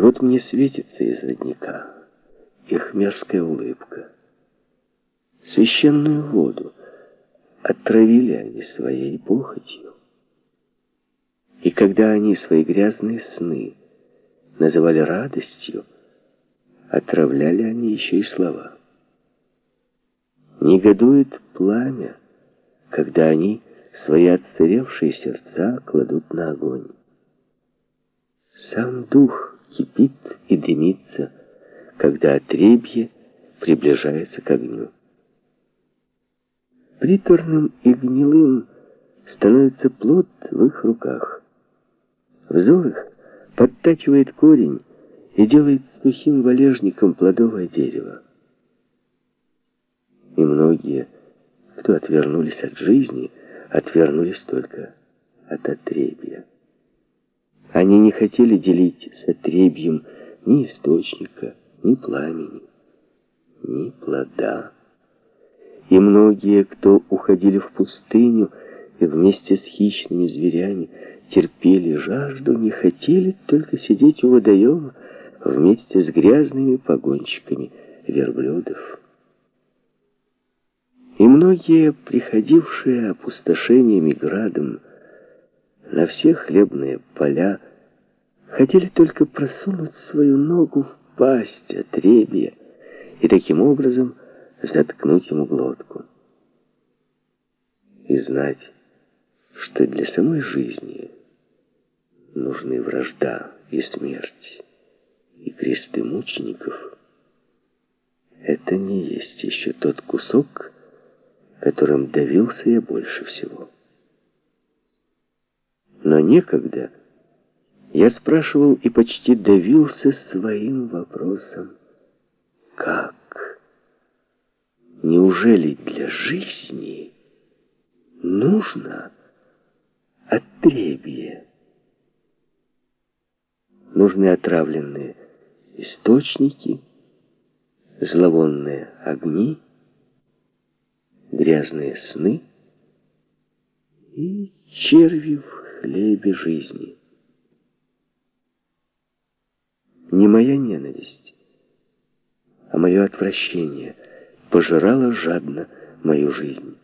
И вот мне светится из родника их мерзкая улыбка. Священную воду отравили они своей похотью. И когда они свои грязные сны называли радостью, отравляли они еще и слова. Негодует пламя, когда они свои отсыревшие сердца кладут на огонь. Сам дух кипит и дымится, когда отребье приближается к огню. Приторным и гнилым становится плод в их руках. Взор их подтачивает корень и делает сухим валежником плодовое дерево. И многие, кто отвернулись от жизни, отвернулись только от отребья. Они не хотели делить с отребьем ни источника, ни пламени, ни плода. И многие, кто уходили в пустыню и вместе с хищными зверями терпели жажду, не хотели только сидеть у водоема вместе с грязными погонщиками верблюдов. И многие, приходившие опустошениями градом на все хлебные поля, хотели только просунуть свою ногу в пасть отребья и таким образом заткнуть ему глотку. И знать, что для самой жизни нужны вражда и смерть, и кресты мучеников, это не есть еще тот кусок, которым давился я больше всего. Но некогда я спрашивал и почти давился своим вопросом. Как? Неужели для жизни нужно отребье? Нужны отравленные источники, зловонные огни, грязные сны и черви в хлебе жизни. Не моя ненависть, а мое отвращение пожирало жадно мою жизнь.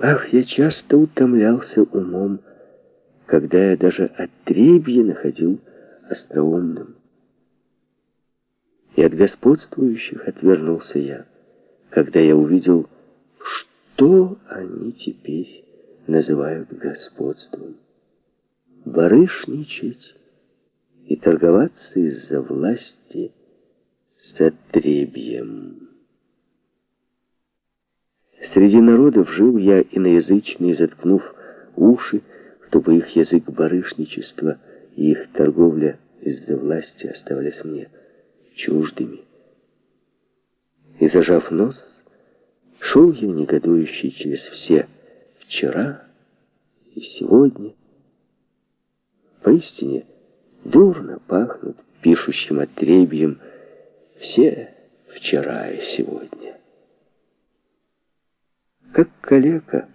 Ах, я часто утомлялся умом, когда я даже отребье находил остроумным. И от господствующих отвернулся я, когда я увидел, что они теперь называют господством. Барышничать и торговаться из-за власти с отребьем. Среди народов жил я иноязычный, заткнув уши, чтобы их язык барышничества и их торговля из-за власти оставались мне чуждыми. И, зажав нос, шел я негодующий через все вчера и сегодня. Поистине, дурно пахнут пишущим отребьем все вчера и сегодня. Как калека,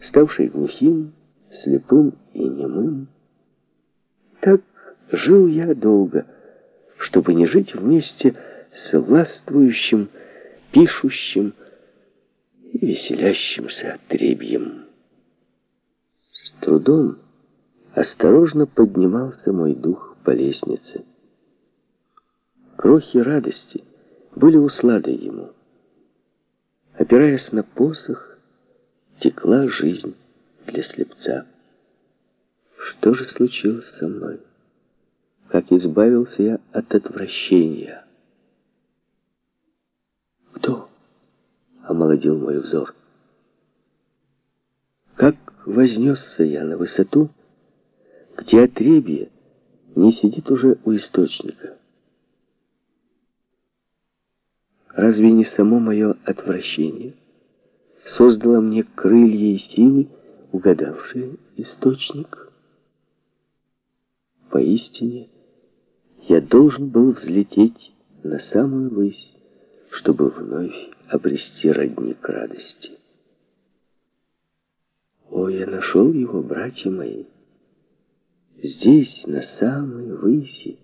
ставший глухим, слепым и немым, так жил я долго, чтобы не жить вместе с властвующим, пишущим и веселящимся отребьем. Трудом осторожно поднимался мой дух по лестнице. Крохи радости были усладой ему. Опираясь на посох, текла жизнь для слепца. Что же случилось со мной? Как избавился я от отвращения? Кто омолодил мой взор? Вознесся я на высоту, где отребье не сидит уже у источника? Разве не само мое отвращение создало мне крылья и силы, угадавшие источник? Поистине, я должен был взлететь на самую высь, чтобы вновь обрести родник радости. О, я нашел его, братья мои. Здесь, на самой выси,